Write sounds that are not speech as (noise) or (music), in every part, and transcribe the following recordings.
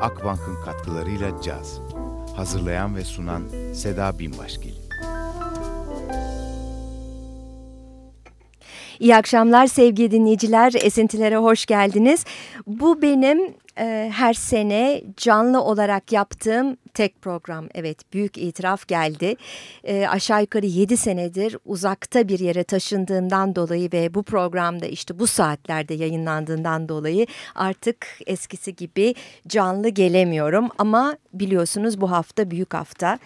Akbank'ın katkılarıyla caz. Hazırlayan ve sunan Seda Binbaşgil. İyi akşamlar sevgili dinleyiciler. Esintilere hoş geldiniz. Bu benim e, her sene canlı olarak yaptığım tek program. Evet büyük itiraf geldi. E, aşağı yukarı 7 senedir uzakta bir yere taşındığımdan dolayı ve bu programda işte bu saatlerde yayınlandığından dolayı artık eskisi gibi canlı gelemiyorum. Ama biliyorsunuz bu hafta büyük hafta.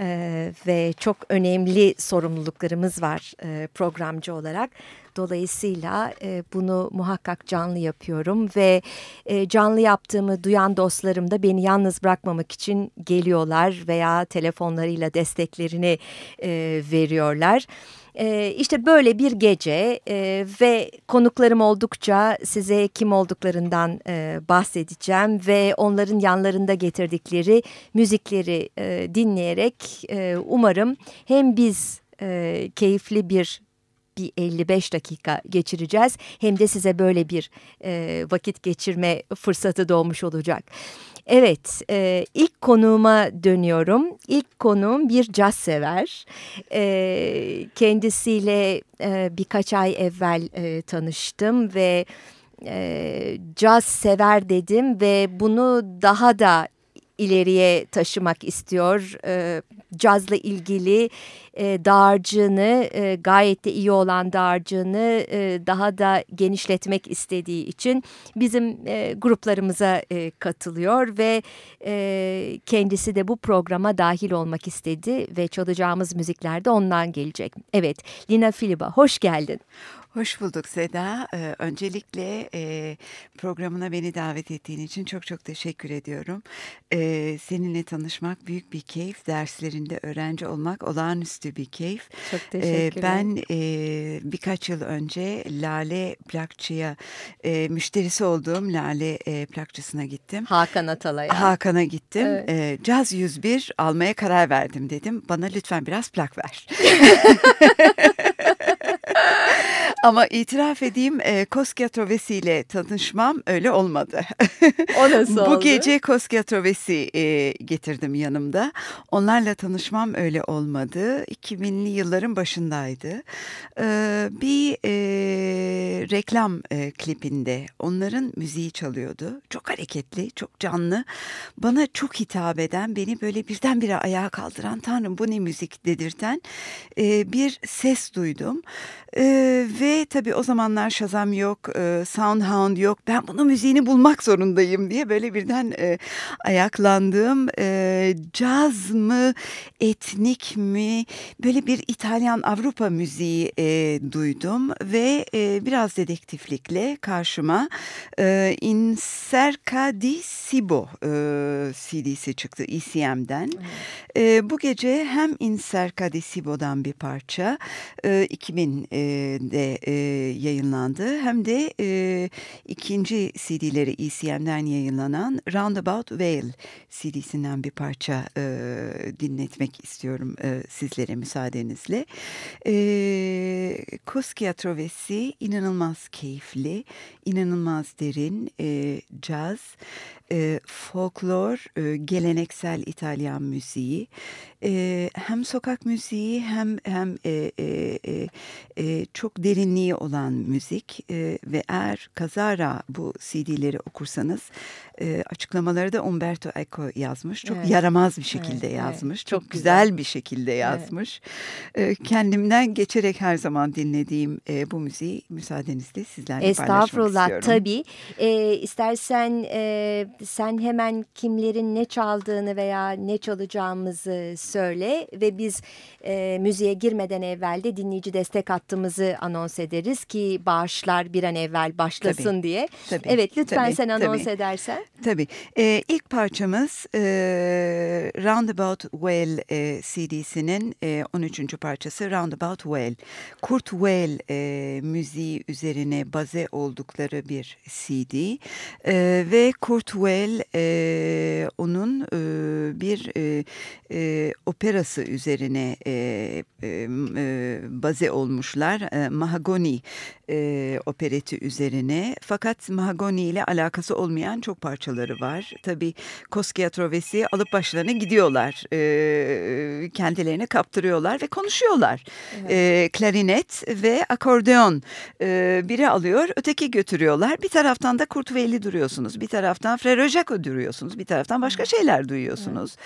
Ee, ve çok önemli sorumluluklarımız var e, programcı olarak. Dolayısıyla e, bunu muhakkak canlı yapıyorum ve e, canlı yaptığımı duyan dostlarım da beni yalnız bırakmamak için geliyorlar veya telefonlarıyla desteklerini e, veriyorlar. E, işte böyle bir gece e, ve konuklarım oldukça size kim olduklarından e, bahsedeceğim ve onların yanlarında getirdikleri müzikleri e, dinleyerek umarım hem biz keyifli bir bir 55 dakika geçireceğiz. Hem de size böyle bir vakit geçirme fırsatı doğmuş olacak. Evet, e, ilk konuğuma dönüyorum. İlk konuğum bir caz sever. E, kendisiyle e, birkaç ay evvel e, tanıştım ve e, caz sever dedim ve bunu daha da ileriye taşımak istiyor. E, cazla ilgili e, dağarcığını e, gayet de iyi olan dağarcığını e, daha da genişletmek istediği için bizim e, gruplarımıza e, katılıyor ve e, kendisi de bu programa dahil olmak istedi ve çalacağımız müzikler de ondan gelecek. Evet Lina Filiba hoş geldin. Hoş bulduk Seda. Ee, öncelikle e, programına beni davet ettiğin için çok çok teşekkür ediyorum. Ee, seninle tanışmak büyük bir keyif. Derslerinde öğrenci olmak olağanüstü bir keyif. Çok teşekkürler. Ee, ben e, birkaç yıl önce Lale Plakçı'ya e, müşterisi olduğum Lale e, Plakçısı'na gittim. Hakan Atalay'a. Hakan'a gittim. Evet. E, Caz 101 almaya karar verdim dedim. Bana lütfen biraz plak ver. (laughs) Ama itiraf edeyim e, Trovesi ile tanışmam öyle olmadı. (laughs) O nasıl Bu oldu? gece Koskya Trovesi e, getirdim yanımda. Onlarla tanışmam öyle olmadı. 2000'li yılların başındaydı. E, bir e, reklam e, klipinde onların müziği çalıyordu. Çok hareketli, çok canlı. Bana çok hitap eden, beni böyle birdenbire ayağa kaldıran, Tanrım bu ne müzik dedirten e, bir ses duydum. E, ve tabii o zamanlar Shazam yok, e, Soundhound yok. Ben bunun müziğini bulmak zorundayım diye böyle birden e, ayaklandığım e, caz mı, etnik mi böyle bir İtalyan Avrupa müziği e, duydum ve e, biraz dedektiflikle karşıma e, In Cerca di Sibo e, CD'si çıktı ECM'den. E, bu gece hem In Cerca di Sibo'dan bir parça e, 2000'de e, yayınlandı hem de e, ikinci CD'leri ECM'den yayınlanan Roundabout Vale CD'sinden bir parça e, dinletmek istiyorum e, sizlere müsaadenizle. E, Koskya Trovesi inanılmaz keyifli, inanılmaz derin e, caz, e, folklor, e, geleneksel İtalyan müziği, e, hem sokak müziği hem hem e, e, e, e, çok derinliği olan müzik e, ve eğer kazara bu CD'leri okursanız e, açıklamaları da Umberto Eco yazmış. Çok Evet. yaramaz bir şekilde Evet, yazmış. evet. Çok, Çok güzel. güzel. bir şekilde yazmış. E, kendimden geçerek her zaman dinlediğim e, bu müziği müsaadenizle sizlerle paylaşmak Estağfurullah istiyorum. tabii. Ee, istersen e, sen hemen kimlerin ne çaldığını veya ne çalacağımızı söyle ve biz e, müziğe girmeden evvel de dinleyici destek hattımızı anons ederiz ki bağışlar bir an evvel başlasın Tabii, diye. tabii, evet lütfen tabii, sen anons tabii. edersen. Tabii. Ee, ilk parçamız e, Roundabout Well e, CD'sinin e, 13. parçası Roundabout Well. Kurt Well e, müziği üzerine baze oldukları bir CD. E, ve Kurt Well Well e, onun e, bir e, e, operası üzerine e, e, baze olmuşlar. E, Mahagoni e, opereti üzerine. Fakat Mahagoni ile alakası olmayan çok parçaları var. Tabii Koskaya Trovesi alıp başlarına gidiyorlar. E, kendilerine kaptırıyorlar ve konuşuyorlar. Evet. E, klarinet ve akordeon e, biri alıyor öteki götürüyorlar. Bir taraftan da Kurt Weill duruyorsunuz. Bir taraftan Frere Jaco duruyorsunuz. Bir taraftan başka şeyler duyuyorsunuz.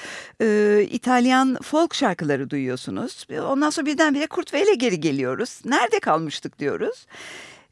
Evet. E, İtalyan folk şarkıları duyuyorsunuz. Ondan sonra birdenbire Kurt Weill'e geri geliyoruz. Nerede kalmıştık diyoruz.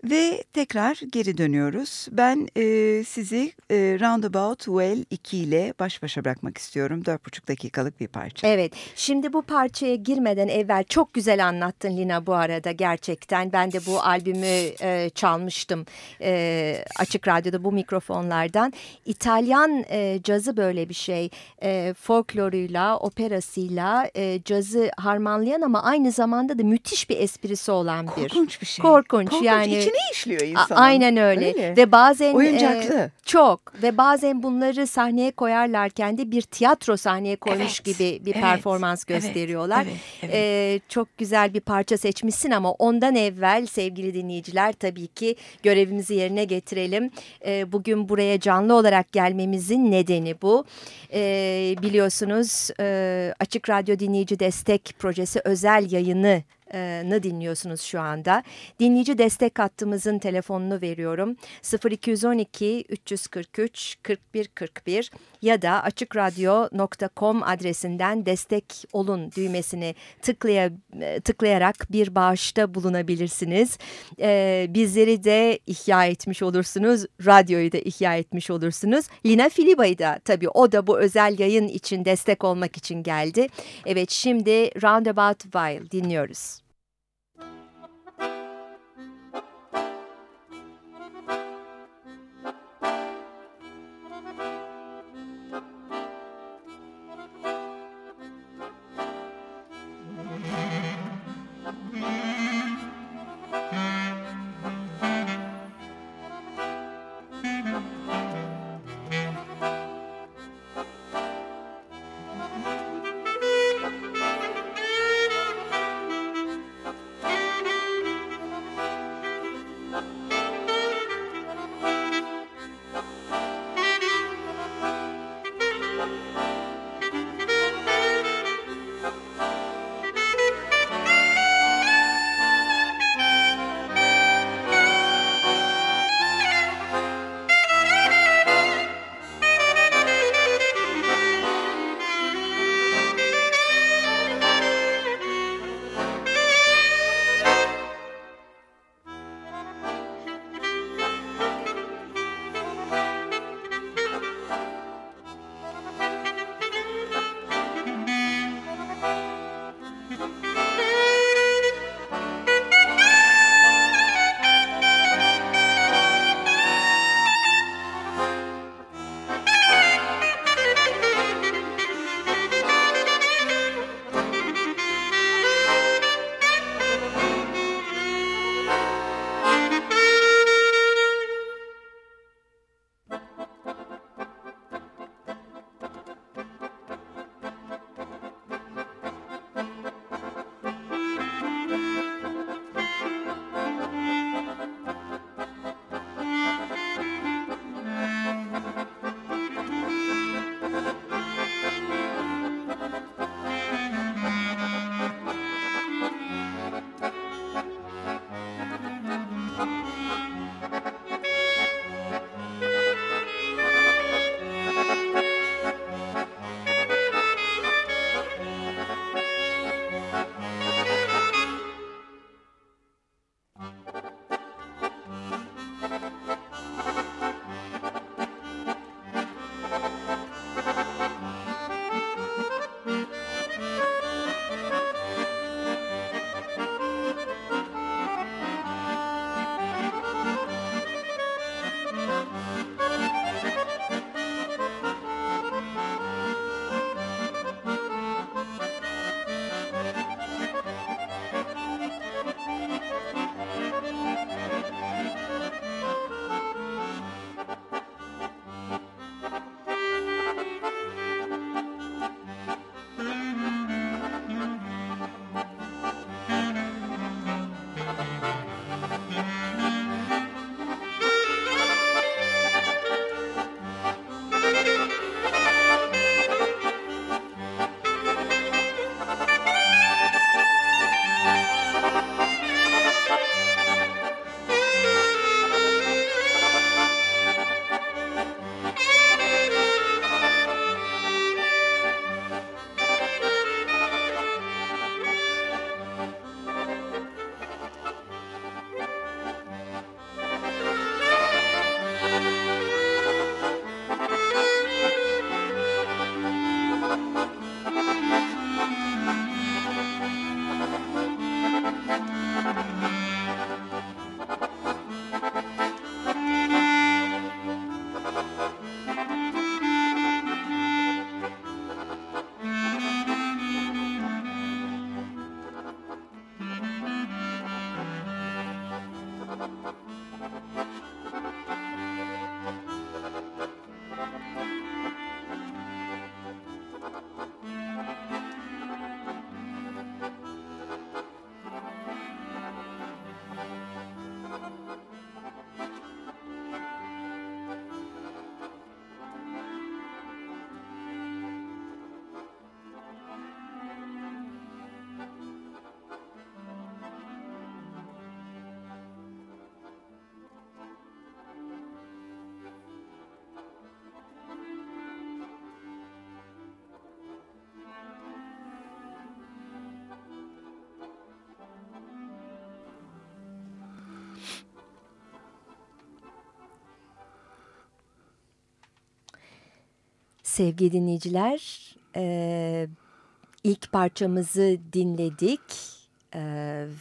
Ve tekrar geri dönüyoruz. Ben e, sizi e, Roundabout Well 2 ile baş başa bırakmak istiyorum. 4,5 dakikalık bir parça. Evet. Şimdi bu parçaya girmeden evvel çok güzel anlattın Lina bu arada gerçekten. Ben de bu albümü e, çalmıştım e, açık radyoda bu mikrofonlardan. İtalyan e, cazı böyle bir şey. E, folkloruyla, operasıyla e, cazı harmanlayan ama aynı zamanda da müthiş bir esprisi olan bir. Korkunç bir şey. Korkunç, Korkunç. yani içine işliyor insanın. Aynen öyle. öyle. Ve bazen oyuncaklı. E, çok ve bazen bunları sahneye koyarlarken de bir tiyatro sahneye koymuş evet. gibi bir evet. performans gösteriyorlar. Evet. Evet. E, çok güzel bir parça seçmişsin ama ondan evvel sevgili dinleyiciler tabii ki görevimizi yerine getirelim. E, bugün buraya canlı olarak gelmemizin nedeni bu. E, biliyorsunuz e, Açık Radyo Dinleyici Destek Projesi özel yayını nı dinliyorsunuz şu anda. Dinleyici destek hattımızın telefonunu veriyorum. 0212 343 41 41 ya da açıkradyo.com adresinden destek olun düğmesini tıklaya, tıklayarak bir bağışta bulunabilirsiniz. Bizleri de ihya etmiş olursunuz. Radyoyu da ihya etmiş olursunuz. Lina Filiba'yı da tabii o da bu özel yayın için destek olmak için geldi. Evet şimdi Roundabout While dinliyoruz. Sevgili dinleyiciler e, ilk parçamızı dinledik e,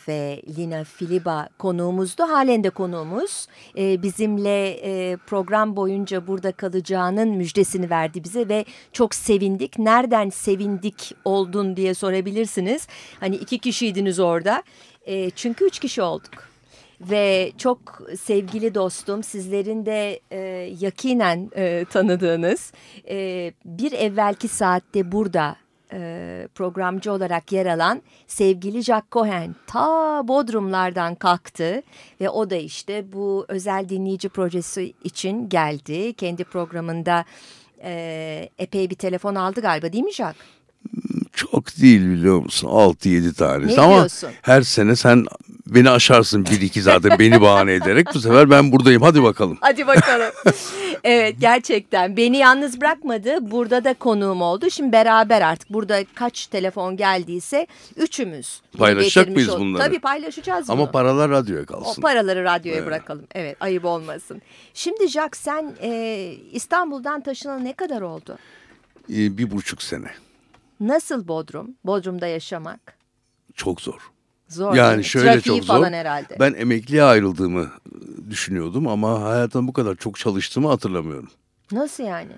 ve Lina Filiba konuğumuzdu. Halen de konuğumuz. E, bizimle e, program boyunca burada kalacağının müjdesini verdi bize ve çok sevindik. Nereden sevindik oldun diye sorabilirsiniz. Hani iki kişiydiniz orada. E, çünkü üç kişi olduk ve çok sevgili dostum sizlerin de e, yakinen e, tanıdığınız e, bir evvelki saatte burada e, programcı olarak yer alan sevgili Jack Cohen ta Bodrumlardan kalktı ve o da işte bu özel dinleyici projesi için geldi. Kendi programında e, epey bir telefon aldı galiba değil mi Jack? Çok değil biliyor musun? 6-7 tanesi Ne ama diyorsun? her sene sen beni aşarsın 1-2 zaten beni bahane ederek bu sefer ben buradayım hadi bakalım. Hadi bakalım. (laughs) evet gerçekten beni yalnız bırakmadı. Burada da konuğum oldu. Şimdi beraber artık burada kaç telefon geldiyse üçümüz. Paylaşacak mıyız olduk. bunları? Tabii paylaşacağız Ama bunu. paralar radyoya O kalsın. paraları radyoya bırakalım. Evet ayıp olmasın. Şimdi Jack sen e, İstanbul'dan taşınalı ne kadar oldu? Ee, bir buçuk sene. Nasıl Bodrum? Bodrum'da yaşamak? Çok zor. Zor. Yani şöyle Trafiği çok zor. falan herhalde. Ben emekliye ayrıldığımı düşünüyordum ama hayatımda bu kadar çok çalıştığımı hatırlamıyorum. Nasıl yani?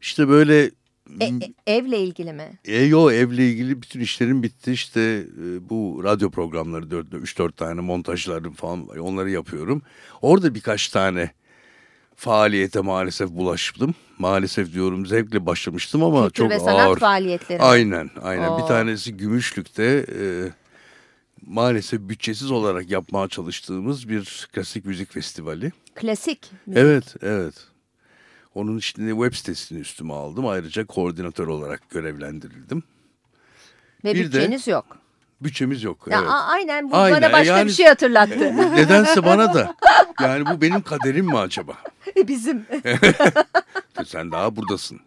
İşte böyle E, e, evle ilgili mi? E, yo evle ilgili bütün işlerim bitti. İşte e, bu radyo programları 3-4 tane montajlarım falan var. Onları yapıyorum. Orada birkaç tane faaliyete maalesef bulaştım. Maalesef diyorum zevkle başlamıştım ama Kültür çok ve sanat ağır. faaliyetleri. Aynen aynen. Bir Oo. tanesi Gümüşlük'te e, maalesef bütçesiz olarak yapmaya çalıştığımız bir klasik müzik festivali. Klasik. müzik. Evet, evet. Onun için de web sitesini üstüme aldım. Ayrıca koordinatör olarak görevlendirildim. Ve bir de- bütçeniz yok. Bütçemiz yok. Ya, evet. aynen bu Aynen, bana başka yani- bir şey hatırlattı. Nedense bana da. Yani bu benim kaderim mi acaba? (laughs) Bizim. (laughs) Sen daha buradasın.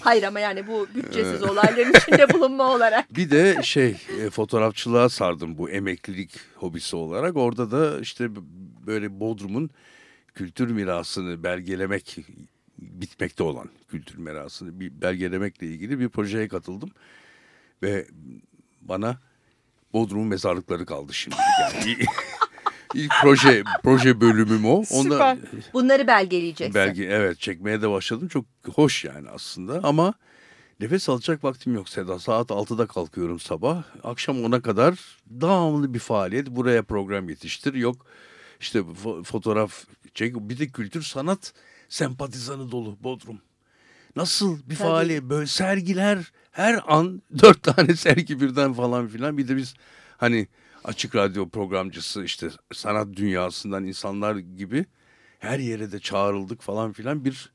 Hayır ama yani bu bütçesiz olayların içinde bulunma olarak. Bir de şey e, fotoğrafçılığa sardım bu emeklilik hobisi olarak. Orada da işte böyle Bodrum'un kültür mirasını belgelemek bitmekte olan kültür mirasını bir belgelemekle ilgili bir projeye katıldım. Ve bana Bodrum'un mezarlıkları kaldı şimdi. Yani (laughs) ilk proje proje bölümüm o. Süper. Bunları belgeleyeceksin. Belge evet çekmeye de başladım. Çok hoş yani aslında ama nefes alacak vaktim yok Seda. Saat 6'da kalkıyorum sabah. Akşam 10'a kadar devamlı bir faaliyet. Buraya program yetiştir. Yok işte fo- fotoğraf çek. Bir de kültür sanat sempatizanı dolu Bodrum. Nasıl bir Tabii. faaliyet böyle sergiler her an dört tane (laughs) sergi birden falan filan. Bir de biz hani açık radyo programcısı işte sanat dünyasından insanlar gibi her yere de çağrıldık falan filan bir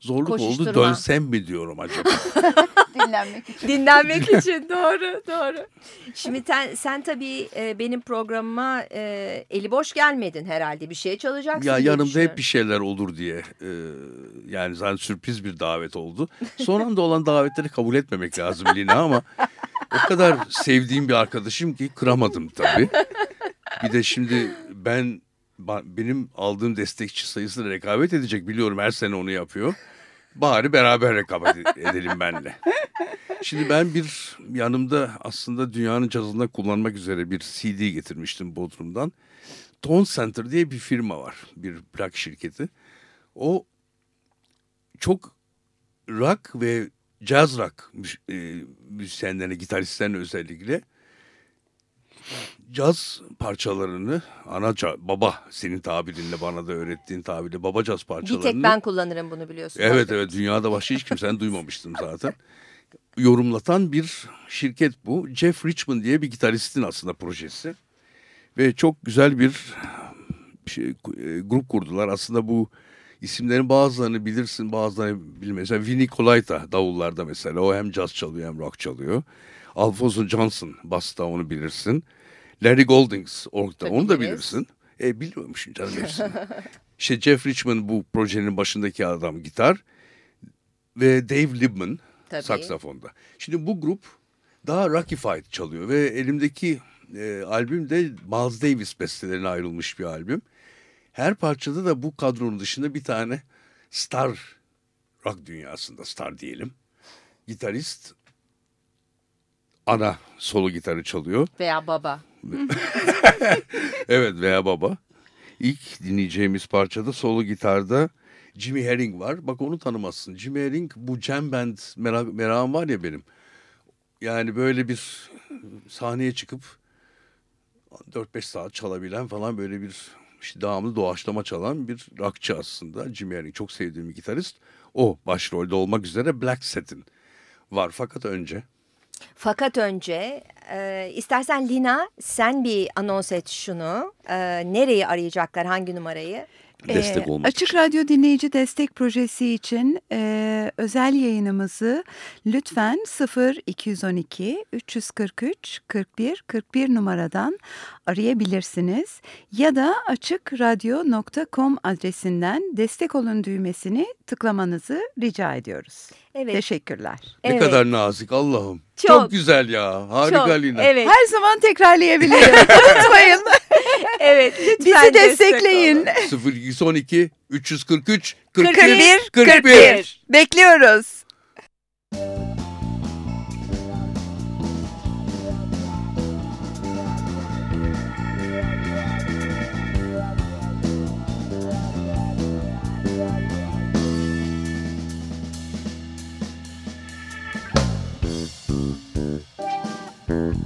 zorluk oldu. Dönsem mi diyorum acaba? (laughs) Dinlenmek için. Dinlenmek (laughs) için doğru doğru. Şimdi sen, sen tabii e, benim programıma e, eli boş gelmedin herhalde. Bir şey çalacaksın ya yanımda hep bir şeyler olur diye e, yani zaten sürpriz bir davet oldu. Son anda olan davetleri kabul etmemek lazım Lina ama o kadar sevdiğim bir arkadaşım ki kıramadım tabii. Bir de şimdi ben benim aldığım destekçi sayısıyla rekabet edecek biliyorum her sene onu yapıyor. Bari beraber rekabet ed- edelim benle. Şimdi ben bir yanımda aslında dünyanın cazında kullanmak üzere bir CD getirmiştim Bodrum'dan. Tone Center diye bir firma var. Bir plak şirketi. O çok rock ve jazz rock e, müzisyenlerine, gitaristlerine özellikle caz parçalarını, ana baba senin tabirinle bana da öğrettiğin tabirle baba caz Bir parçalarını. tek ben kullanırım bunu biliyorsun. Evet evet dünyada başka hiç kimsenin duymamıştım zaten. Yorumlatan bir şirket bu. Jeff Richmond diye bir gitaristin aslında projesi. Ve çok güzel bir şey, e, grup kurdular. Aslında bu isimlerin bazılarını bilirsin bazılarını bilmezsin. Mesela Vinnie Colaiuta davullarda mesela. O hem caz çalıyor hem rock çalıyor. Alfonso Johnson basta onu bilirsin. Larry Goldings Tabii onu da bilirsin. E biliyormuşsun canım hepsini. (laughs) işte Jeff Richmond bu projenin başındaki adam gitar ve Dave Libman Tabii. saksafonda. Şimdi bu grup daha rockified çalıyor ve elimdeki e, albüm de Miles Davis bestelerine ayrılmış bir albüm. Her parçada da bu kadronun dışında bir tane star rock dünyasında star diyelim. gitarist ana solo gitarı çalıyor. Veya baba. (laughs) Evet veya baba. İlk dinleyeceğimiz parçada solo gitarda Jimmy Herring var. Bak onu tanımazsın. Jimmy Herring bu jam band merak, merakım var ya benim. Yani böyle bir sahneye çıkıp 4-5 saat çalabilen falan böyle bir işte devamlı doğaçlama çalan bir rockçı aslında. Jimmy Herring çok sevdiğim bir gitarist. O başrolde olmak üzere Black Satin var. Fakat önce Fakat önce e, istersen Lina sen bir anons et şunu. E, nereyi arayacaklar, hangi numarayı? Destek Ee, olmak Açık için. Radyo Dinleyici Destek Projesi için e, özel yayınımızı lütfen 0 212 343 41 41 numaradan arayabilirsiniz ya da açıkradyo.com adresinden destek olun düğmesini tıklamanızı rica ediyoruz. Evet. Teşekkürler. Ne Evet. kadar nazik Allah'ım. Çok. Çok, güzel ya. Harika Çok, Lina. Evet, Her zaman tekrarlayabilirim. (laughs) Unutmayın evet lütfen Bizi destekleyin. Destek 0212 343 41 41. Bekliyoruz. Mm-hmm.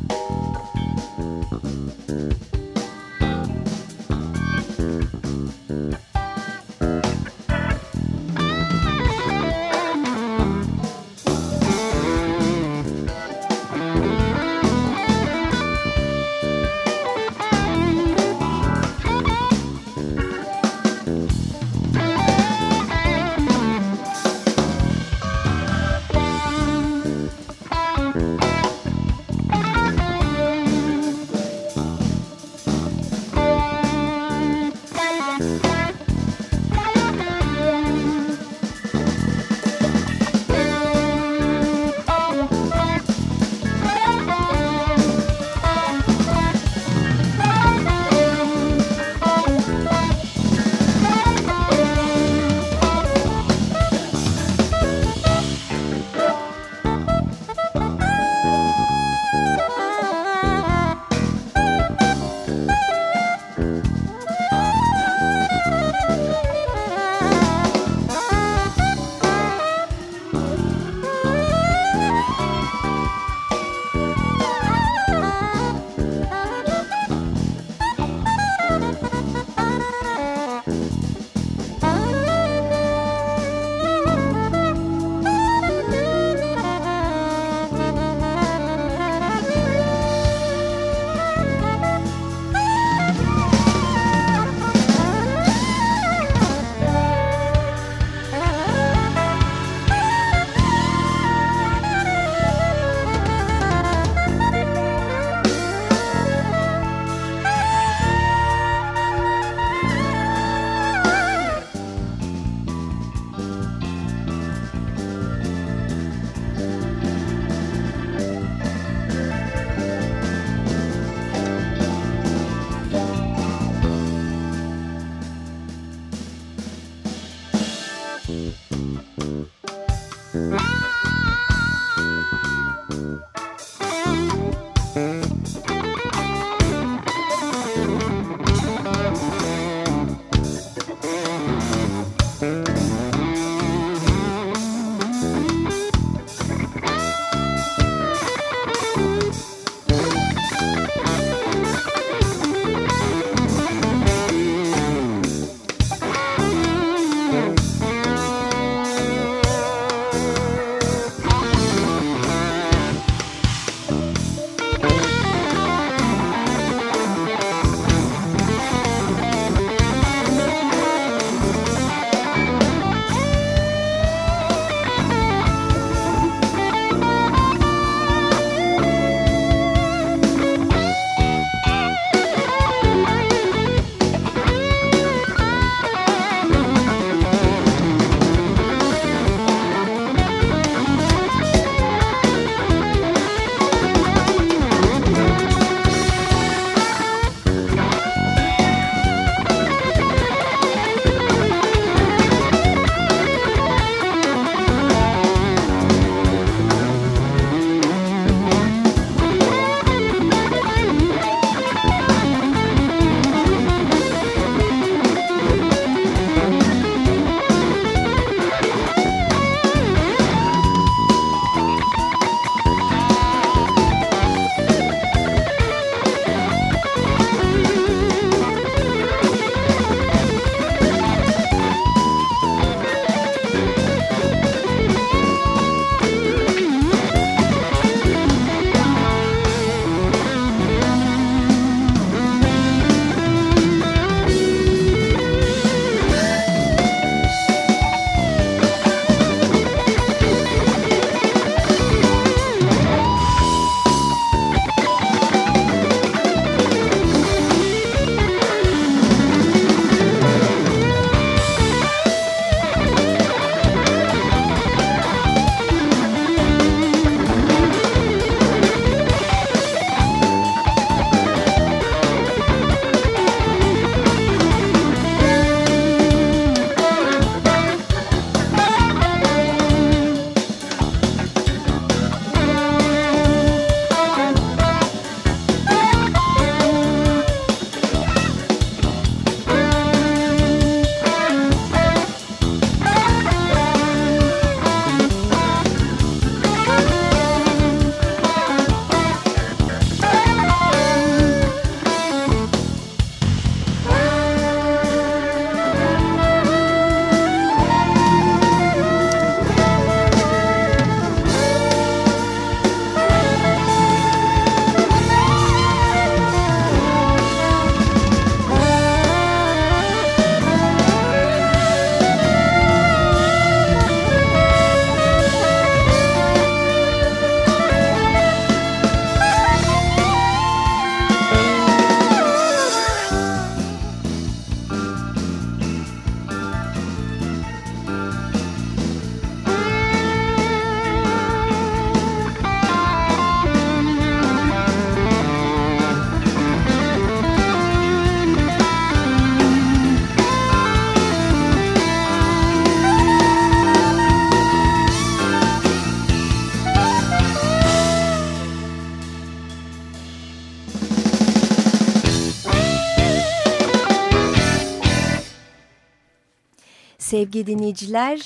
Sevgili dinleyiciler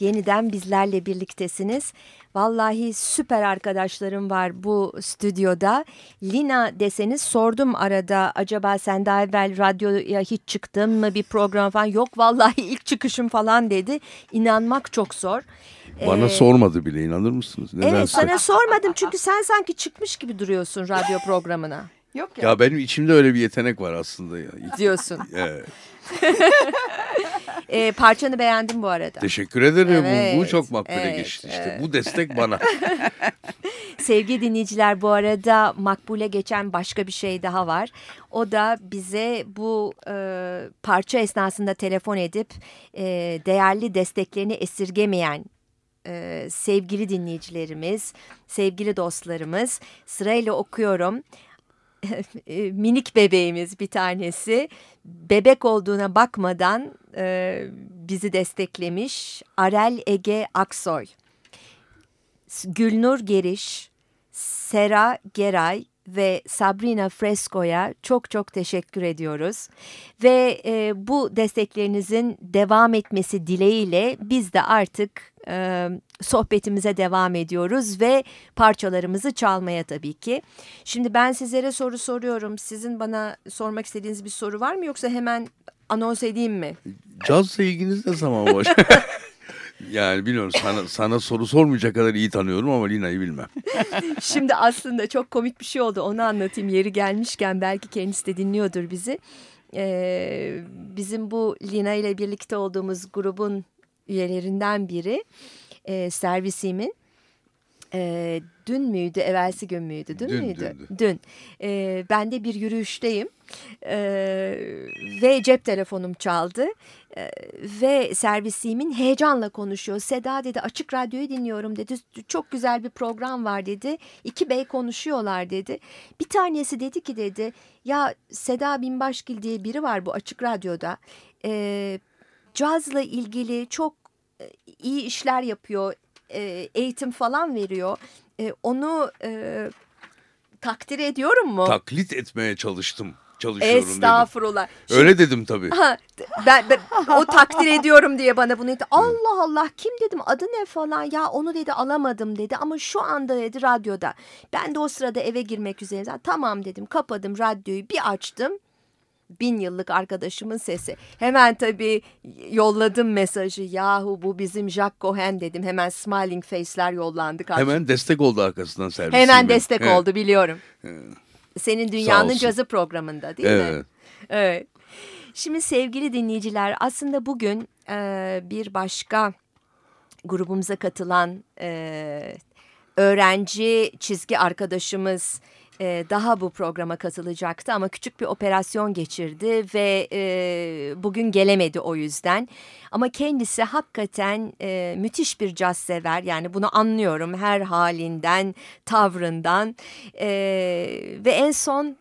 yeniden bizlerle birliktesiniz. Vallahi süper arkadaşlarım var bu stüdyoda. Lina deseniz sordum arada acaba sen daha evvel radyoya hiç çıktın mı bir program falan. Yok (laughs) vallahi ilk çıkışım falan dedi. İnanmak çok zor. Bana Ee, sormadı bile inanır mısınız? Nedense. Evet sana sormadım çünkü sen sanki çıkmış gibi duruyorsun radyo programına Yok ya. Ya benim içimde öyle bir yetenek var aslında ya. diyorsun. Evet. (laughs) (laughs) Ee, parçanı beğendim bu arada. Teşekkür ederim. Bu, bu Evet, çok makbule evet, geçti işte. evet. Bu destek bana. (laughs) Sevgili dinleyiciler bu arada makbule geçen başka bir şey daha var. O da bize bu e, parça esnasında telefon edip e, değerli desteklerini esirgemeyen e, sevgili dinleyicilerimiz, sevgili dostlarımız sırayla okuyorum. (laughs) Minik bebeğimiz bir tanesi bebek olduğuna bakmadan e, bizi desteklemiş Arel Ege Aksoy. Gülnur Geriş, Sera Geray ve Sabrina Fresco'ya çok çok teşekkür ediyoruz. Ve e, bu desteklerinizin devam etmesi dileğiyle biz de artık e, sohbetimize devam ediyoruz ve parçalarımızı çalmaya tabii ki. Şimdi ben sizlere soru soruyorum. Sizin bana sormak istediğiniz bir soru var mı yoksa hemen anons edeyim mi? Cazla ilginiz ne zaman var? (laughs) yani bilmiyorum sana, sana soru sormayacak kadar iyi tanıyorum ama Lina'yı bilmem. (laughs) Şimdi aslında çok komik bir şey oldu onu anlatayım yeri gelmişken belki kendisi de dinliyordur bizi. Ee, bizim bu Lina ile birlikte olduğumuz grubun üyelerinden biri e, servisimin e, dün müydü? Evvelsi gün müydü? Dün, Dün, müydü? dündü. dün. E, ben de bir yürüyüşteyim. E, ve cep telefonum çaldı. E, ve servisimin heyecanla konuşuyor. Seda dedi açık radyoyu dinliyorum. dedi. Çok güzel bir program var. dedi. İki bey konuşuyorlar dedi. Bir tanesi dedi ki dedi ya Seda Binbaşgil diye biri var bu açık radyoda. E, cazla ilgili çok iyi işler yapıyor, e, eğitim falan veriyor. E, onu e, takdir ediyorum mu? Taklit etmeye çalıştım. Çalışıyorum dedim. Estağfurullah. Şimdi- Öyle dedim tabii. Ha, ben, ben o takdir ediyorum diye bana bunu dedi. Allah Allah kim dedim adı ne falan ya onu dedi alamadım dedi ama şu anda dedi radyoda. Ben de o sırada eve girmek üzereyim. Tamam dedim kapadım radyoyu bir açtım. Bin yıllık arkadaşımın sesi. Hemen tabii yolladım mesajı. Yahu bu bizim Jack Cohen dedim. Hemen smiling face'ler yollandı. karşı- Hemen destek oldu arkasından servis. Hemen destek Evet. oldu biliyorum. Senin Dünyanın. Cazı programında değil mi? Evet. Evet. Şimdi sevgili dinleyiciler aslında bugün e, bir başka grubumuza katılan e, öğrenci çizgi arkadaşımız e, daha bu programa katılacaktı ama küçük bir operasyon geçirdi ve e, bugün gelemedi o yüzden. Ama kendisi hakikaten e, müthiş bir caz sever yani bunu anlıyorum her halinden, tavrından ve en son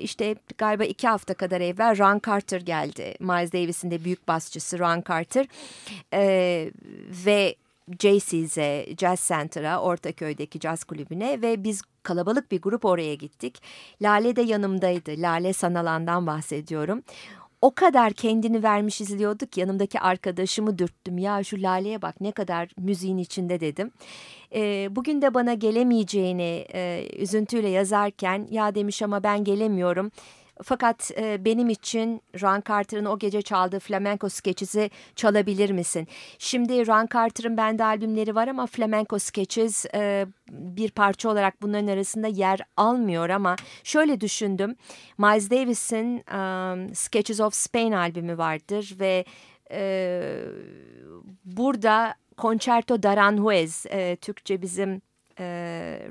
işte galiba iki hafta kadar evvel Ron Carter geldi. Miles Davis'in de büyük basçısı Ron Carter ve JC'ze, Jazz Center'a, Ortaköy'deki caz kulübüne ve biz kalabalık bir grup oraya gittik. Lale de yanımdaydı. Lale Sanalan'dan bahsediyorum. O kadar kendini vermiş izliyorduk ki yanımdaki arkadaşımı dürttüm. Ya şu Lale'ye bak ne kadar müziğin içinde dedim. Ee, bugün de bana gelemeyeceğini e, üzüntüyle yazarken ya demiş ama ben gelemiyorum. Fakat e, benim için Ron Carter'ın o gece çaldığı flamenco skeçizi çalabilir misin? Şimdi Ron Carter'ın bende albümleri var ama flamenco sketches e, bir parça olarak bunların arasında yer almıyor ama şöyle düşündüm. Miles Davis'in um, Sketches of Spain albümü vardır ve e, burada Concerto d'Aranjuez, e, Türkçe bizim e,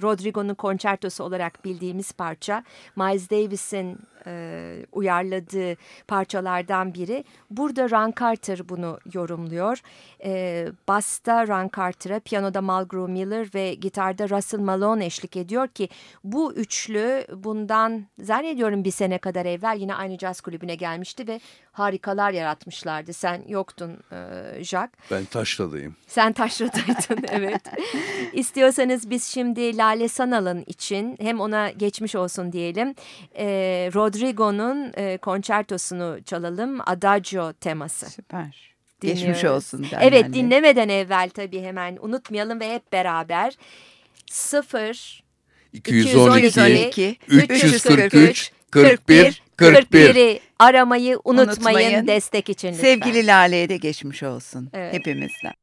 Rodrigo'nun konçertosu olarak bildiğimiz parça Miles Davis'in e, uyarladığı parçalardan biri. Burada Ron Carter bunu yorumluyor. E, Basta Ron Carter'a, piyanoda Mulgrew Miller ve gitarda Russell Malone eşlik ediyor ki bu üçlü bundan zannediyorum bir sene kadar evvel yine aynı caz kulübüne gelmişti ve harikalar yaratmışlardı. Sen yoktun e, Jack. Ben taşladayım. Sen taşradaydın (laughs) evet. İstiyorsanız biz şimdi Lale Sanal'ın için hem ona geçmiş olsun diyelim. E, Rodrigo'nun e, konçertosunu çalalım. Adagio teması. Süper. Geçmiş dinliyoruz. olsun benden Evet de. dinlemeden evvel tabii hemen unutmayalım ve hep beraber 0 212, 212, 343, 41, 41. 41'i aramayı unutmayın, Unutmayın. destek için lütfen. Sevgili Lale'ye de geçmiş olsun Evet. hepimizden.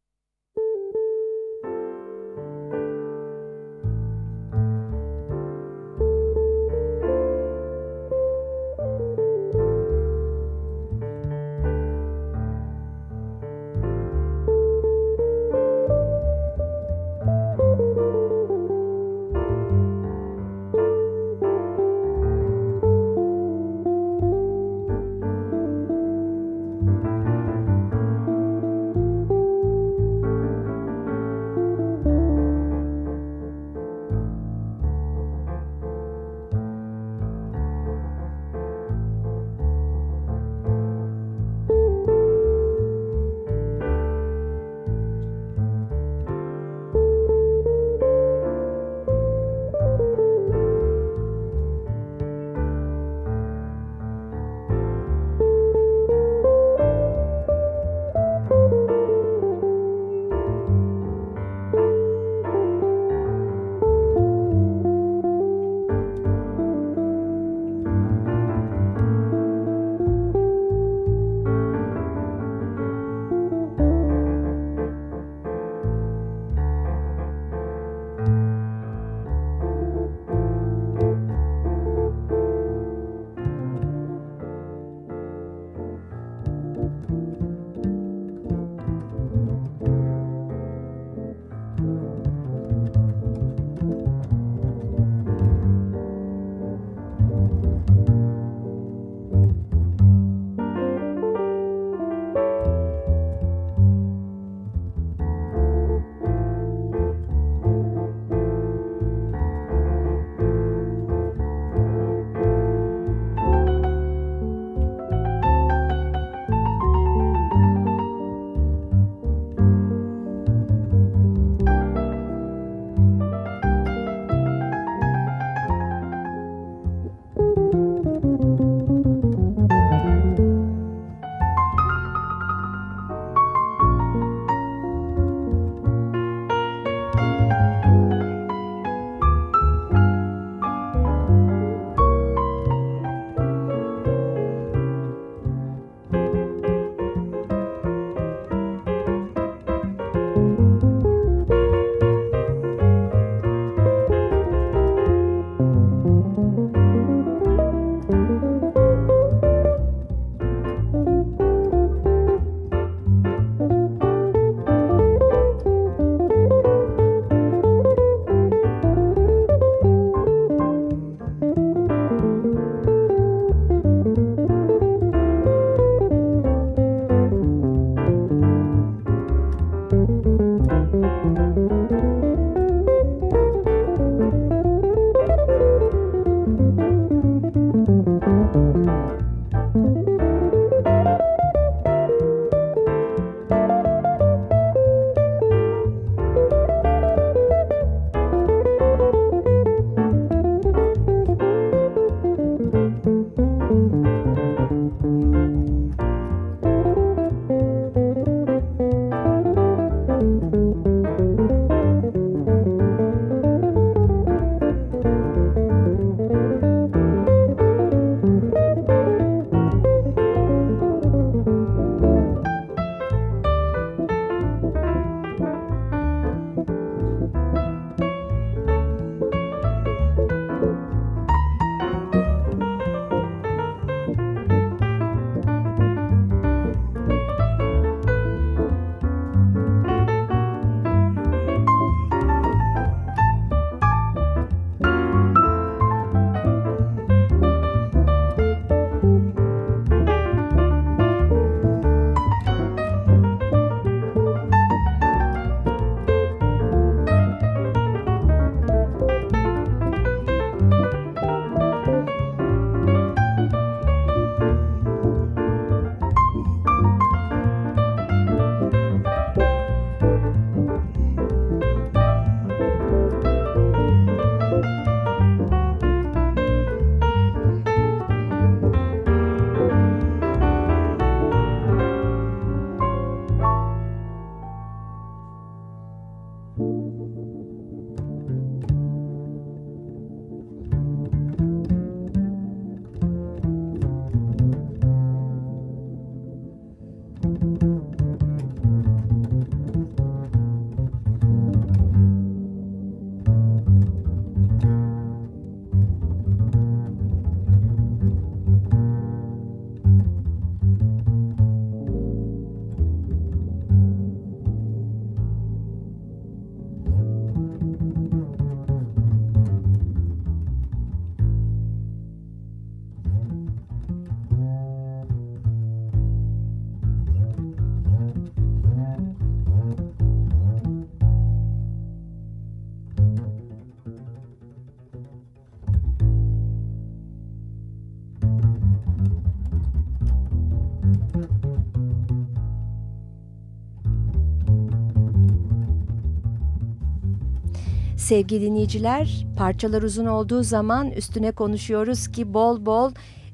Sevgili dinleyiciler parçalar uzun olduğu zaman üstüne konuşuyoruz ki bol bol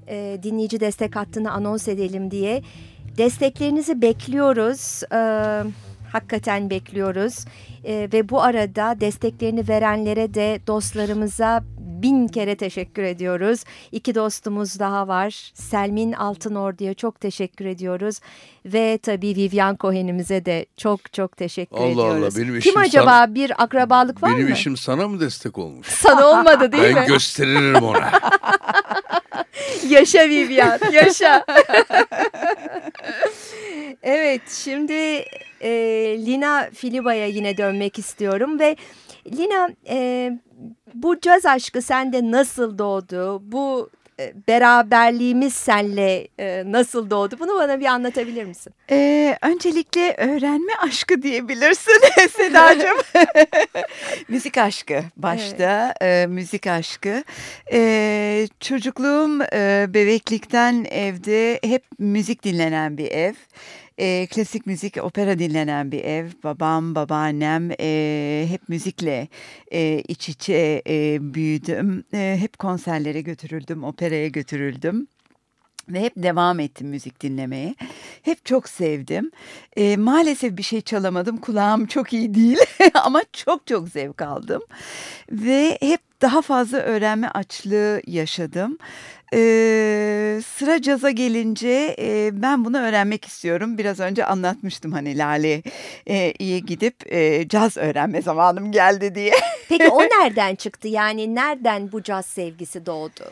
e, dinleyici destek hattını anons edelim diye. Desteklerinizi bekliyoruz. E, hakikaten bekliyoruz. E, ve bu arada desteklerini verenlere de dostlarımıza bin kere teşekkür ediyoruz. İki dostumuz daha var. Selmin Altınordu'ya çok teşekkür ediyoruz. Ve tabii Vivian Cohen'imize de çok çok teşekkür Allah ediyoruz. Allah benim eşim Kim acaba sana, bir akrabalık var benim mı? eşim sana mı destek olmuş? (laughs) Sana olmadı değil ben mi? gösteririm ona. (laughs) yaşa Vivian, yaşa. (laughs) evet, şimdi e, Lina Filiba'ya yine dönmek istiyorum ve Lina e, bu caz aşkı sende nasıl doğdu? Bu e, beraberliğimiz senle e, nasıl doğdu? Bunu bana bir anlatabilir misin? Ee, öncelikle öğrenme aşkı diyebilirsin (laughs) Sedacığım. (laughs) müzik aşkı başta e, müzik aşkı. E, çocukluğum e, bebeklikten evde hep müzik dinlenen bir ev. E, klasik müzik, opera dinlenen bir ev. Babam, babaannem e, hep müzikle e, iç içe e, büyüdüm. E, hep konserlere götürüldüm, operaya götürüldüm. Ve hep devam ettim müzik dinlemeye. Hep çok sevdim. E, maalesef bir şey çalamadım. Kulağım çok iyi değil (laughs) ama çok çok zevk aldım. Ve hep daha fazla öğrenme açlığı yaşadım. Ee, sıra caza gelince e, ben bunu öğrenmek istiyorum. Biraz önce anlatmıştım hani Lale'ye gidip e, caz öğrenme zamanım geldi diye. Peki o (laughs) nereden çıktı? Yani nereden bu caz sevgisi doğdu?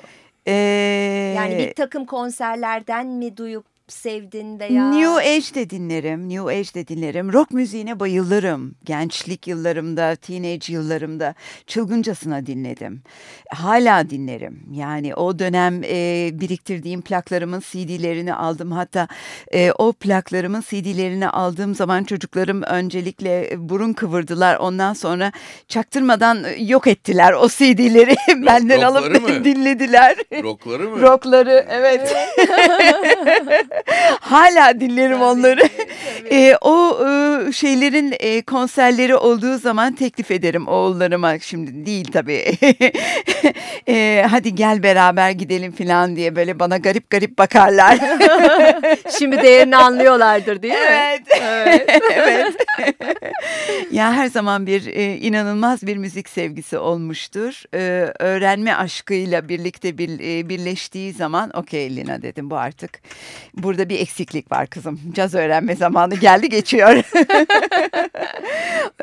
Ee, Yani bir takım konserlerden mi duyup sevdin veya? New Age de dinlerim, New Age de dinlerim. Rock müziğine bayılırım. Gençlik yıllarımda, teenage yıllarımda çılgıncasına dinledim. Hala dinlerim. Yani o dönem e, biriktirdiğim plaklarımın CD'lerini aldım. Hatta e, o plaklarımın CD'lerini aldığım zaman çocuklarım öncelikle burun kıvırdılar. Ondan sonra çaktırmadan yok ettiler o CD'leri. (laughs) Benden alıp (laughs) mı? dinlediler. Rockları mı? Rockları evet. (laughs) Hala dinlerim onları. E, o e, şeylerin e, konserleri olduğu zaman teklif ederim oğullarıma. Şimdi değil tabii. (laughs) E, hadi gel beraber gidelim falan diye böyle bana garip garip bakarlar. (laughs) Şimdi değerini anlıyorlardır değil mi? evet. Evet. (laughs) evet. ya her zaman bir e, inanılmaz bir müzik sevgisi olmuştur. E, öğrenme aşkıyla birlikte bir, e, birleştiği zaman okey Lina dedim bu artık burada bir eksiklik var kızım. Caz öğrenme zamanı geldi geçiyor. (laughs)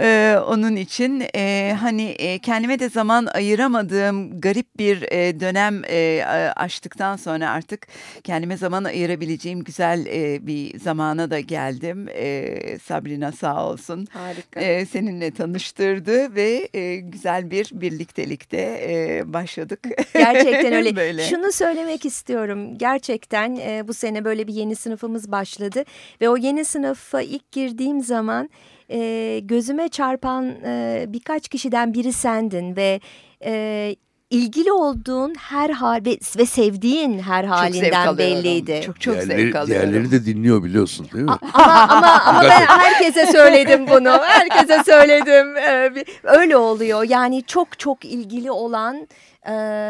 e, onun için e, hani e, kendime de zaman ayıramadığım garip bir e, dönem e, açtıktan sonra artık kendime zaman ayırabileceğim güzel e, bir zamana da geldim. E, Sabrina sağ olsun. Harika. E, seninle tanıştırdı ve e, güzel bir birliktelikte e, başladık. Gerçekten (laughs) öyle. böyle. Şunu söylemek istiyorum. Gerçekten e, bu sene böyle bir yeni sınıfımız başladı ve o yeni sınıfa ilk girdiğim zaman e, gözüme çarpan e, birkaç kişiden biri sendin ve e, ilgili olduğun her hal ve, ve sevdiğin her Çok halinden belliydi. Çok çok diğerleri, zevk alıyorum. diğerleri de dinliyor biliyorsun değil mi? Ama ama (laughs) ama ben herkese söyledim bunu. Herkese söyledim. Öyle oluyor. Yani çok çok ilgili olan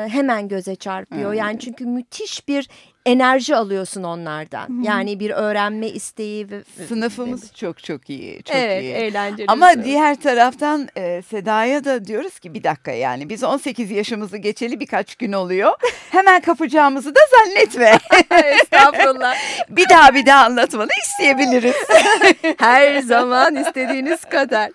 hemen göze çarpıyor. Yani çünkü müthiş bir enerji alıyorsun onlardan. Yani bir öğrenme isteği ve Sınıfımız çok çok iyi. Çok evet, iyi. eğlenceli. Ama sınıf. diğer taraftan e, Seda'ya da diyoruz ki bir dakika yani biz 18 yaşımızı geçeli birkaç gün oluyor. Hemen kapacağımızı da zannetme. (laughs) Estağfurullah. (laughs) bir daha bir daha anlatmanı isteyebiliriz. (laughs) Her zaman istediğiniz kadar.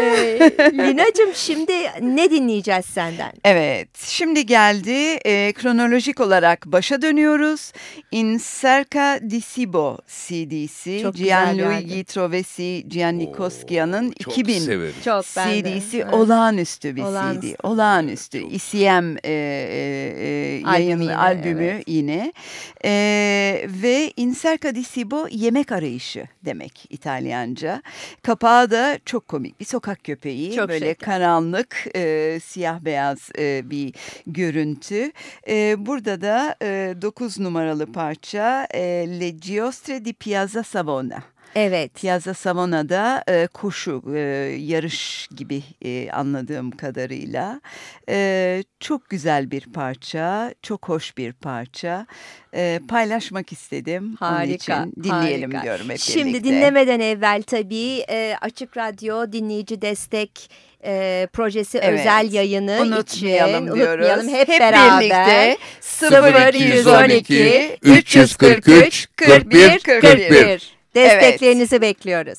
Ee, (laughs) Lina'cığım şimdi ne dinleyeceğiz senden? Evet, şimdi geldi. E, kronolojik olarak başa dönüyoruz. In Cerca di Cibo CD'si. Çok Gianluigi. Trovesi Gianni Koskia'nın Çok 2000 severim. Çok. CD'si Evet. olağanüstü bir Olağanüstü. CD. Olağanüstü. Çok. ICM e, e, e, Albümü yayın yine, albümü evet. yine. E, ve In Cerca di Cibo yemek arayışı demek İtalyanca. Kapağı da çok komik. Bir sokak köpeği. Çok Böyle şeker. karanlık, e, siyah beyaz e, bir görüntü. E, burada da e, 9 numaralı parça e, Le Giostre di Piazza Savona. Evet. Piazza Savona'da e, koşu, e, yarış gibi e, anladığım kadarıyla. E, çok güzel bir parça, çok hoş bir parça. E, paylaşmak istedim. Harika. Onun için dinleyelim harika. diyorum hep Şimdi birlikte. dinlemeden evvel tabii e, Açık Radyo dinleyici destek e, projesi Evet. özel yayını Unutmayalım için diyoruz. unutmayalım hep, Hep beraber birlikte 0212 343 41 41. desteklerinizi bekliyoruz.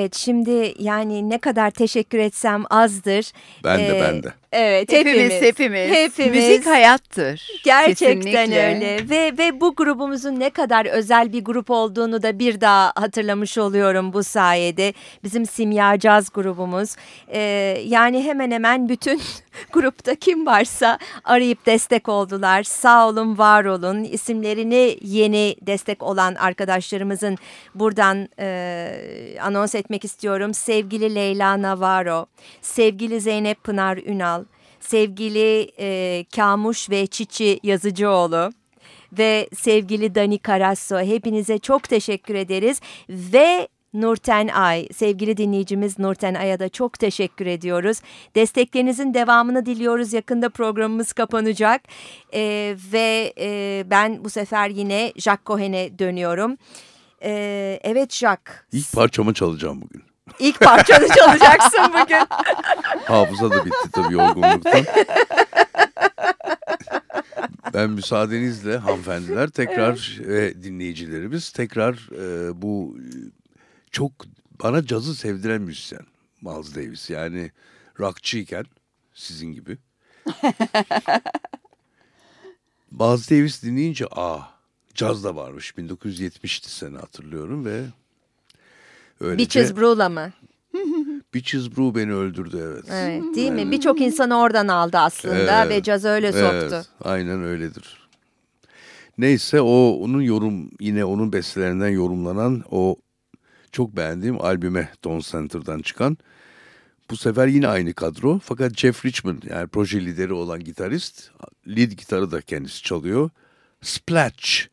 Evet şimdi yani ne kadar teşekkür etsem azdır. Ben de Ee, ben de. Evet Hepimiz, hepimiz. hepimiz. Hepimiz. Müzik hayattır. Gerçekten Kesinlikle. öyle ve ve bu grubumuzun ne kadar özel bir grup olduğunu da bir daha hatırlamış oluyorum bu sayede. Bizim Simya Caz grubumuz Ee, yani hemen hemen bütün (laughs) grupta kim varsa arayıp destek oldular. Sağ olun var olun isimlerini yeni destek olan arkadaşlarımızın buradan e, anons etmek istiyorum. Sevgili Leyla Navarro, sevgili Zeynep Pınar Ünal, sevgili e, Kamuş ve Çiçi Yazıcıoğlu ve sevgili Dani Karasso hepinize çok teşekkür ederiz ve Nurten Ay, sevgili dinleyicimiz Nurten Ay'a da çok teşekkür ediyoruz. Desteklerinizin devamını diliyoruz. Yakında programımız kapanacak Ee, ve e, ben bu sefer yine Jacques Cohen'e dönüyorum. Ee, evet Jacques, İlk parçamı çalacağım bugün. İlk parçanı çalacaksın bugün. (laughs) Hafıza da bitti tabii yorgunluktan. Ben müsaadenizle hanımefendiler tekrar e, dinleyicilerimiz tekrar e, bu e, çok bana cazı sevdiren müzisyen Miles Davis. Yani rockçıyken sizin gibi. (laughs) Miles Davis dinleyince aa caz da varmış 1970'ti sene hatırlıyorum ve öylece Beaches Brew'la mı? (laughs) Beaches Brew beni öldürdü evet. Evet, değil mi? Birçok insanı oradan aldı aslında Evet, ve caz öyle soktu. Evet, aynen öyledir. Neyse o onun yorum yine onun bestelerinden yorumlanan o çok beğendiğim albüme Don Center'dan çıkan bu sefer yine aynı kadro fakat Jeff Richmond yani proje lideri olan gitarist lead gitarı da kendisi çalıyor. Splash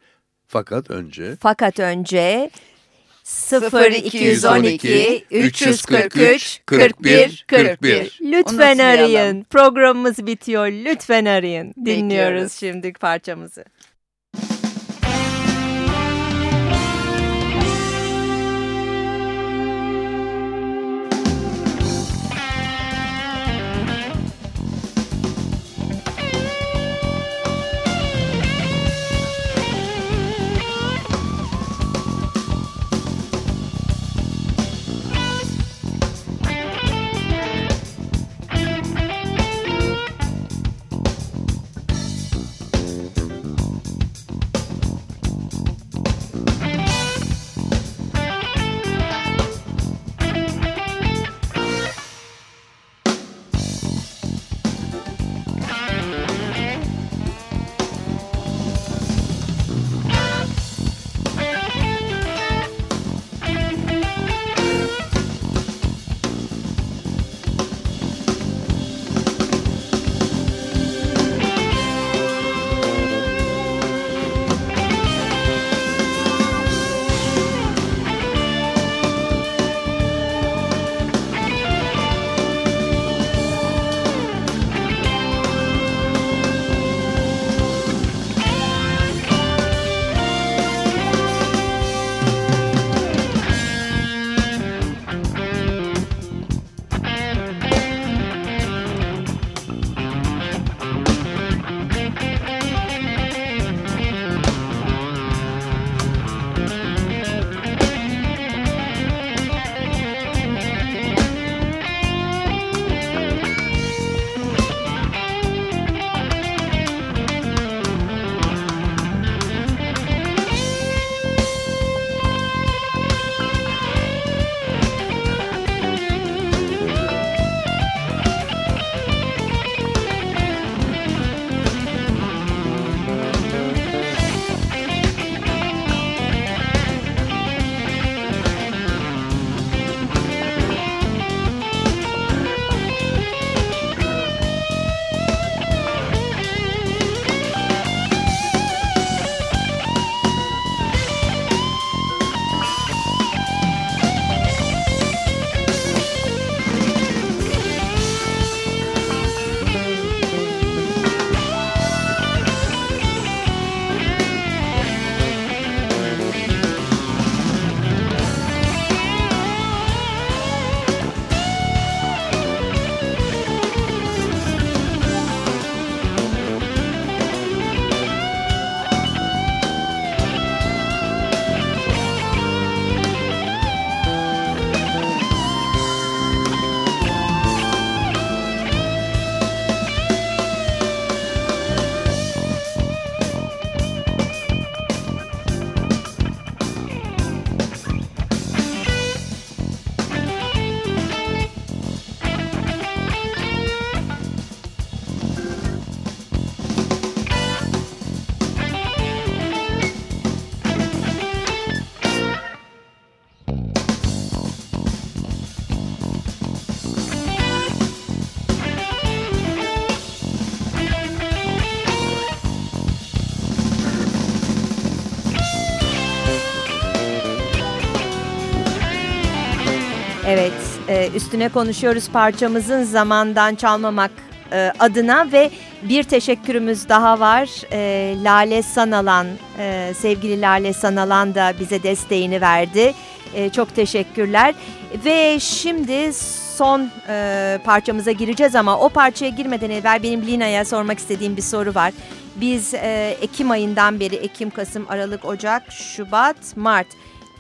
fakat önce Fakat önce 0212 343 41 41 Lütfen arayın. Programımız bitiyor. Lütfen arayın. Dinliyoruz Bekliyoruz. şimdi parçamızı. Evet, e, üstüne konuşuyoruz parçamızın zamandan çalmamak e, adına ve bir teşekkürümüz daha var. E, Lale Sanalan, e, sevgili Lale Sanalan da bize desteğini verdi. Çok teşekkürler. Ve şimdi son parçamıza gireceğiz ama o parçaya girmeden evvel benim Lina'ya sormak istediğim bir soru var. Biz Ekim ayından beri Ekim, Kasım, Aralık, Ocak, Şubat, Mart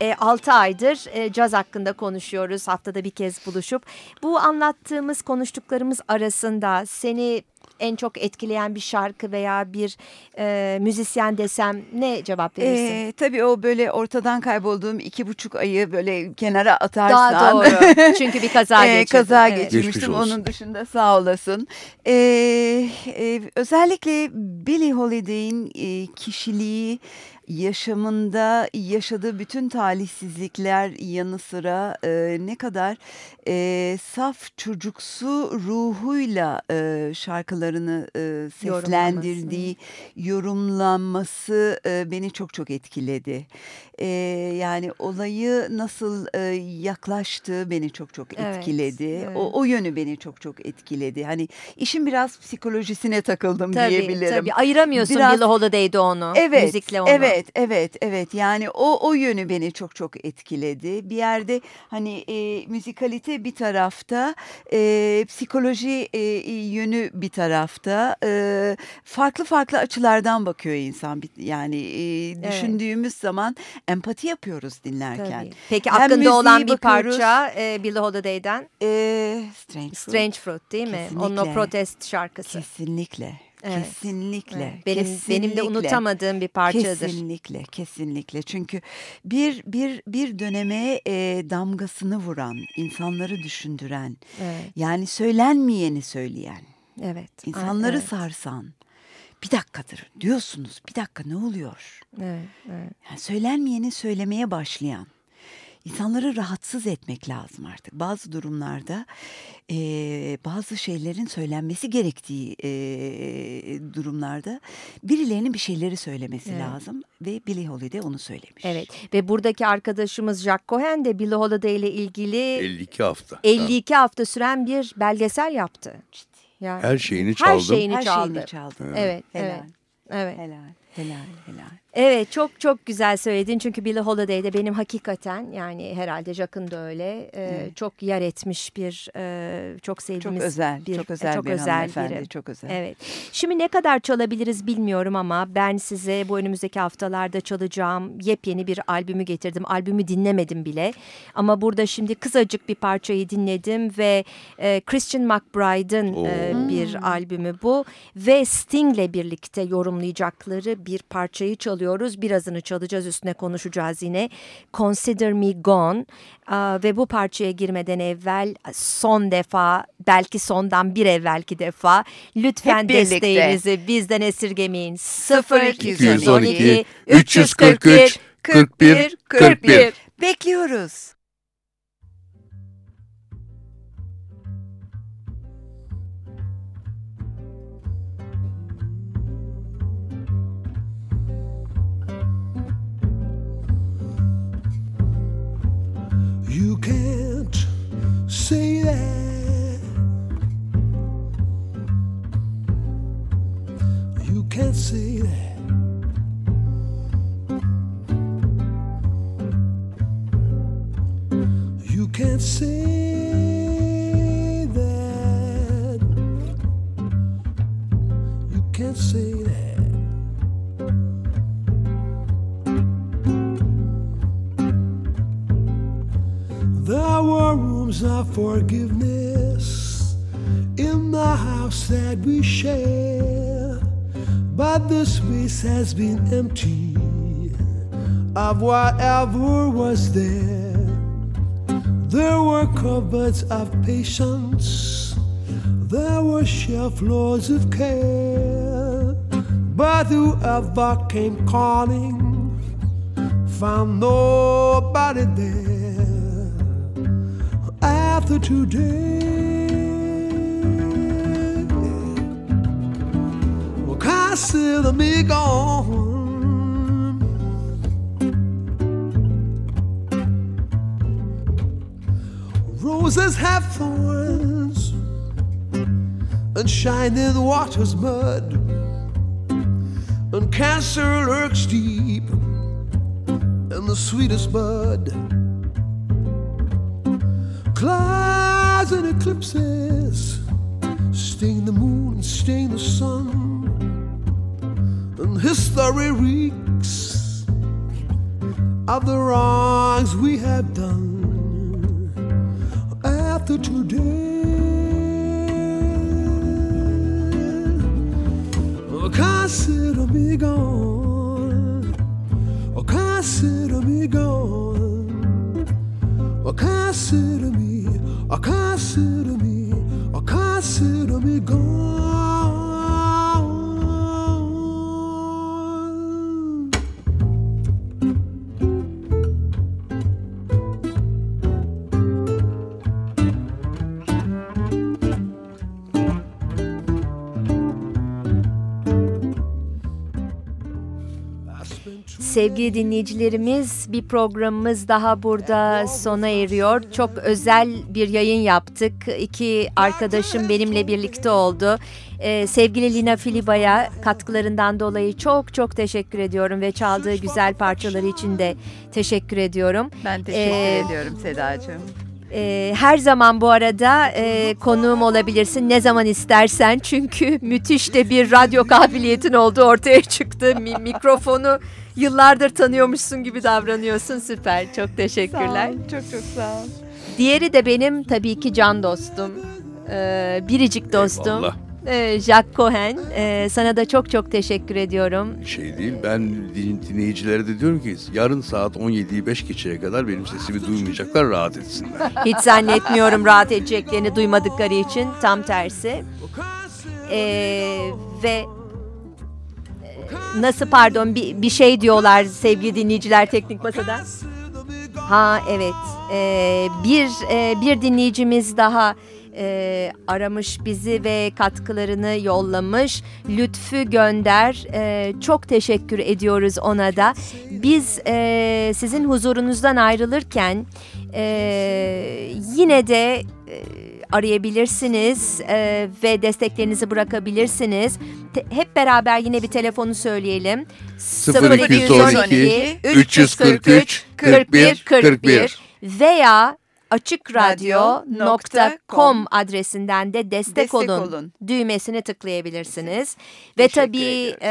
e, 6 aydır e, caz hakkında konuşuyoruz haftada bir kez buluşup. Bu anlattığımız konuştuklarımız arasında seni en çok etkileyen bir şarkı veya bir e, müzisyen desem ne cevap verirsin? Ee, tabii o böyle ortadan kaybolduğum iki buçuk ayı böyle kenara atarsan. Daha doğru. (laughs) Çünkü bir kaza Ee, geçirdin. kaza Evet. geçirmiştim. Onun dışında sağ olasın. Ee, e, özellikle Billie Holiday'in e, kişiliği yaşamında yaşadığı bütün talihsizlikler yanı sıra e, ne kadar e, saf çocuksu ruhuyla e, şarkılarını e, seslendirdiği, yorumlanması e, beni çok çok etkiledi. E, yani olayı nasıl e, yaklaştığı beni çok çok Evet, etkiledi. evet. O, o yönü beni çok çok etkiledi. Hani işin biraz psikolojisine takıldım Tabii, diyebilirim. tabii. Ayıramıyorsun Biraz- Billie Holiday'de onu. Evet, Müzikle onu. evet, evet, evet. Yani o o yönü beni çok çok etkiledi. Bir yerde hani e, müzikalite bir tarafta, e, psikoloji e, yönü bir tarafta. E, farklı farklı açılardan bakıyor insan. Yani e, Evet. düşündüğümüz zaman empati yapıyoruz dinlerken. Tabii. Peki Hem aklında olan bir bakıyoruz. parça e, Billie Holiday'den E, Strange, Fruit. Strange Fruit değil mi? Onun o Kesinlikle. protest şarkısı. Kesinlikle. Evet. Kesinlikle. Evet, Benim, benim de kesinlikle. unutamadığım bir parçadır. Kesinlikle, kesinlikle. Çünkü bir bir bir döneme e, damgasını vuran, insanları düşündüren, Evet, yani söylenmeyeni söyleyen, evet. insanları evet, sarsan. Bir dakikadır diyorsunuz. Bir dakika ne oluyor? evet, evet. Yani söylenmeyeni söylemeye başlayan. İnsanları rahatsız etmek lazım artık. Bazı durumlarda e, bazı şeylerin söylenmesi gerektiği e, durumlarda birilerinin bir şeyleri söylemesi Evet. lazım ve Billie Holiday onu söylemiş. Evet ve buradaki arkadaşımız Jack Cohen de Billie Holiday ile ilgili 52 hafta. 52 hafta süren bir belgesel yaptı. Yani Her şeyini her çaldım. şeyini Her çaldı. şeyini çaldı. Evet, Helal. evet. Evet. Helal, helal, helal. Evet çok çok güzel söyledin çünkü Billie Holiday de benim hakikaten yani herhalde Jack'ın da öyle e, Evet. çok yer etmiş bir e, çok sevdiğimiz Çok özel, bir, çok özel çok bir özel hanımefendi, biri. çok özel. Evet. Şimdi ne kadar çalabiliriz bilmiyorum ama ben size bu önümüzdeki haftalarda çalacağım yepyeni bir albümü getirdim. Albümü dinlemedim bile ama burada şimdi kısacık bir parçayı dinledim ve e, Christian McBride'ın e, bir albümü bu ve Sting'le birlikte yorumlayacakları bir parçayı çalıyoruz. Birazını çalacağız üstüne konuşacağız yine. Consider Me Gone ve bu parçaya girmeden evvel son defa belki sondan bir evvelki defa lütfen Hep birlikte. desteğinizi bizden esirgemeyin. 0212 343 41 41 Bekliyoruz. You can. Of whatever was there. There were cupboards of patience, there were shelf loads of care, but whoever came calling found nobody there after today. Well, consider me gone. And shining waters mud, and cancer lurks deep in the sweetest bud. Clouds and eclipses sting the moon and sting the sun, and history reeks of the wrongs we have done. After today, oh, consider me gone. Sevgili dinleyicilerimiz bir programımız daha burada sona eriyor. Çok özel bir yayın yaptık. İki arkadaşım benimle birlikte oldu. Ee, sevgili Lina Filiba'ya katkılarından dolayı çok çok teşekkür ediyorum ve çaldığı güzel parçaları için de teşekkür ediyorum. Ben teşekkür Ee, ediyorum Sedacığım. Ee, her zaman bu arada e, konuğum olabilirsin ne zaman istersen çünkü müthiş de bir radyo kabiliyetin olduğu ortaya çıktı. Mi- mikrofonu yıllardır tanıyormuşsun gibi davranıyorsun süper çok teşekkürler. Çok çok sağ ol. Diğeri de benim tabii ki can dostum ee, biricik dostum Eyvallah. Ee, Jack Cohen Ee, sana da çok çok teşekkür ediyorum. Şey değil ben din- dinleyicilere de diyorum ki yarın saat 17'yi 5 geçeye kadar benim sesimi duymayacaklar rahat etsinler. (laughs) Hiç zannetmiyorum rahat edeceklerini duymadıkları için tam tersi. Ee, ve e, nasıl pardon bir, bir şey diyorlar sevgili dinleyiciler teknik masada. Ha evet Ee, bir e, bir dinleyicimiz daha e, aramış bizi ve katkılarını yollamış. Lütfü Gönder e, çok teşekkür ediyoruz ona da. Biz e, sizin huzurunuzdan ayrılırken e, yine de e, arayabilirsiniz e, ve desteklerinizi bırakabilirsiniz. Te- hep beraber yine bir telefonu söyleyelim. 0212 343 41 41 veya açıkradyo.com adresinden de destek, Destek olun, olun. düğmesini tıklayabilirsiniz. Ve tabii e,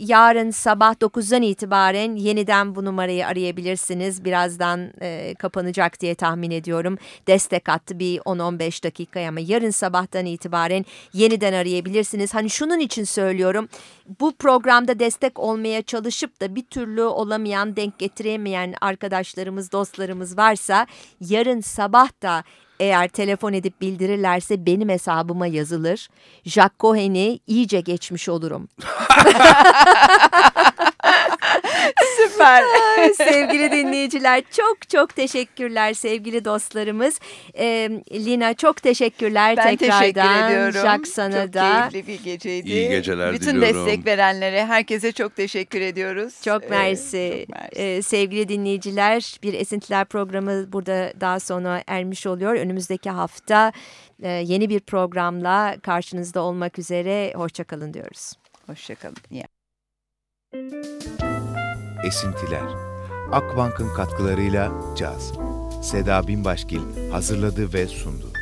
yarın sabah 9'dan itibaren yeniden bu numarayı arayabilirsiniz. Birazdan e, kapanacak diye tahmin ediyorum. Destek attı bir 10-15 dakikaya ama yarın sabahtan itibaren yeniden arayabilirsiniz. Hani şunun için söylüyorum. Bu programda destek olmaya çalışıp da bir türlü olamayan, denk getiremeyen arkadaşlarımız, dostlarımız varsa yarın sabah da eğer telefon edip bildirirlerse benim hesabıma yazılır. Jack Cohen'i iyice geçmiş olurum. (laughs) (laughs) Süper. (laughs) Sevgili dinleyiciler çok çok teşekkürler sevgili dostlarımız. Ee, Lina çok teşekkürler Ben tekrardan. teşekkür ediyorum. Jack sana çok da. keyifli bir geceydi. İyi geceler Bütün diliyorum. destek verenlere, herkese çok teşekkür ediyoruz. Çok Ee, mersi. çok mersi. Ee, sevgili dinleyiciler bir Esintiler programı burada daha sonra ermiş oluyor. Önümüzdeki hafta e, yeni bir programla karşınızda olmak üzere. Hoşçakalın diyoruz. Hoşçakalın. İyi Esintiler. Akbank'ın katkılarıyla caz. Seda Binbaşgil hazırladı ve sundu.